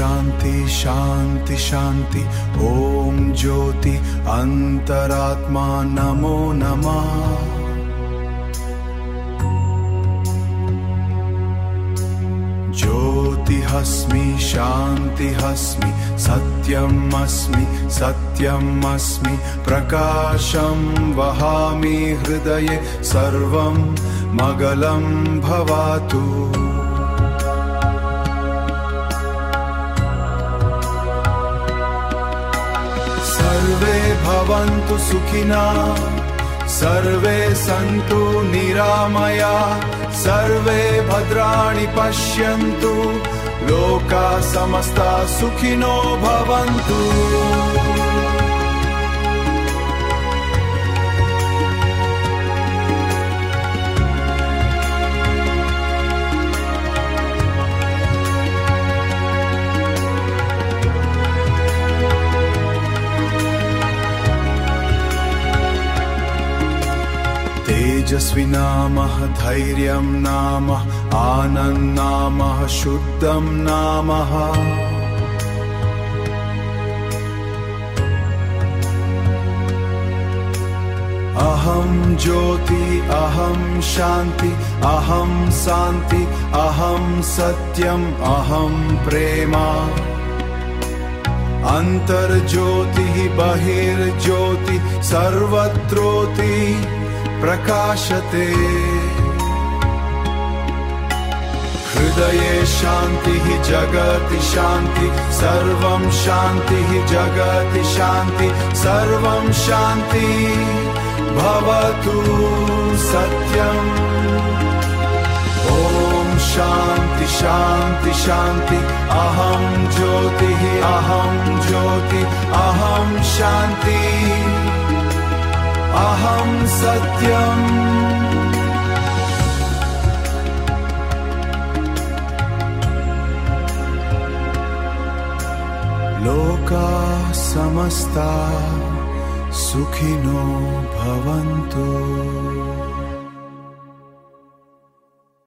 शान्ति शान्ति शान्ति। ॐ ज्योति अन्तरात्मा नमो नमः। ज्योतिहस्मि शान्तिहस्मि सत्यम् अस्मि सत्यम् अस्मि प्रकाशं वहामि हृदये सर्वं मगलं भवातु भवन्तु सुखिना। सर्वे सन्तु निरामया। सर्वे भद्राणि पश्यन्तु। लोका समस्ता सुखिनो भवन्तु तेजस्वि नामः धैर्यं नाम आनन्नामः शुद्धं नामः। अहं ज्योति अहं शान्ति अहं शान्ति अहं सत्यम् अहं प्रेमा। अन्तर्ज्योतिः बहिर्ज्योति सर्वत्रोति प्रकाशते। हृदये शान्तिः जगति शान्ति सर्वं शान्तिः जगति शान्ति सर्वं शान्ति भवतु सत्यम्। ॐ शान्ति शान्ति शान्ति अहं ज्योतिः अहं ज्योति अहं शान्ति अहं सत्यम्। लोका समस्ता सुखिनो भवन्तु